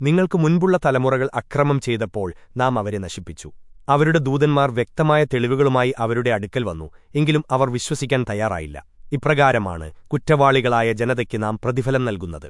നിങ്ങൾക്ക് മുൻപുള്ള തലമുറകൾ അക്രമം ചെയ്തപ്പോൾ നാം അവരെ നശിപ്പിച്ചു. അവരുടെ ദൂതന്മാർ വ്യക്തമായ തെളിവുകളുമായി അവരുടെ അടുക്കൽ വന്നു. എങ്കിലും അവർ വിശ്വസിക്കാൻ തയ്യാറായില്ല. ഇപ്രകാരമാണ് കുറ്റവാളികളായ ജനതയ്ക്ക് നാം പ്രതിഫലം നൽകുന്നത്.